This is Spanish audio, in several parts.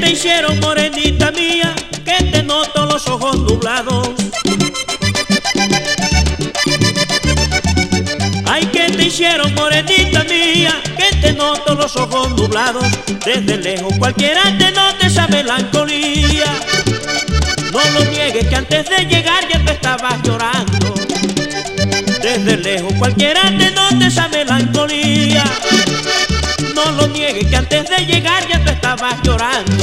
te hicieron morenita mía? Que te noto los ojos nublados. Ay, que te hicieron morenita mía? Que te noto los ojos nublados. Desde lejos cualquiera te nota esa melancolía. No lo niegues que antes de llegar ya te estabas llorando. Desde lejos cualquiera te nota esa melancolía. No lo niegues que antes de llegar ya te estabas llorando.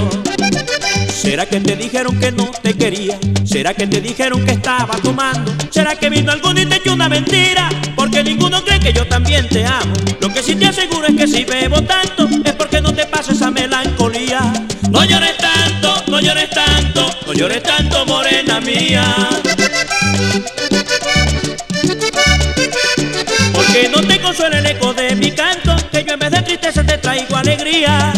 ¿Será que te dijeron que no te quería? ¿Será que te dijeron que estaba tomando? ¿Será que vino alguno y te echó una mentira? Porque ninguno cree que yo también te amo. Lo que sí te aseguro es que si bebo tanto es porque no te pasa esa melancolía. No llores tanto, no llores tanto, no llores tanto, morena mía. Porque no te consuela el eco de mi canto, que yo en vez de tristeza te traigo alegría.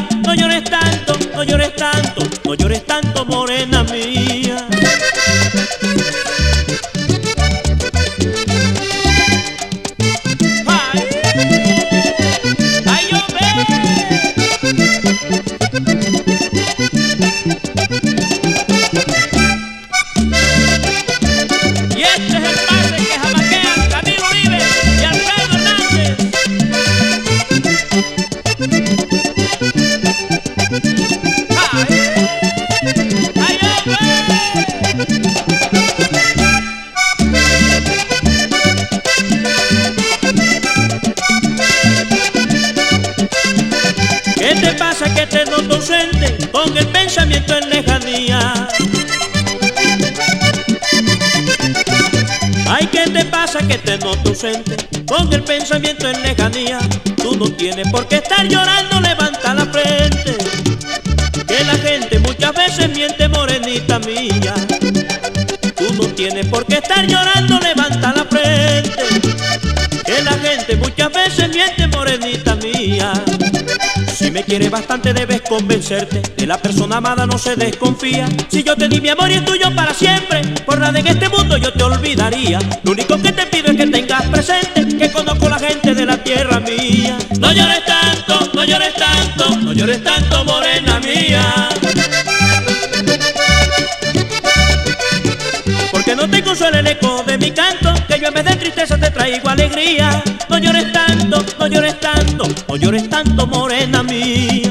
¿Qué te pasa que te noto ausente con el pensamiento en lejanía? Que te noto ausente con el pensamiento en lejanía? Tú no tienes por qué estar llorando, levanta la frente. Que la gente muchas veces miente, morenita mía. Tú no tienes por qué estar llorando, levanta me quieres bastante debes convencerte. De la persona amada no se desconfía. Si yo te di mi amor y es tuyo para siempre Por nada en este mundo yo te olvidaría. Lo único que te pido es que tengas presente Que conozco la gente de la tierra mía. No llores tanto, no llores tanto No llores tanto, morena mía. Porque no te consuela el eco de mi canto Que yo en vez de tristeza te traigo alegría No llores tanto, no llores tanto No llores tanto, morena mía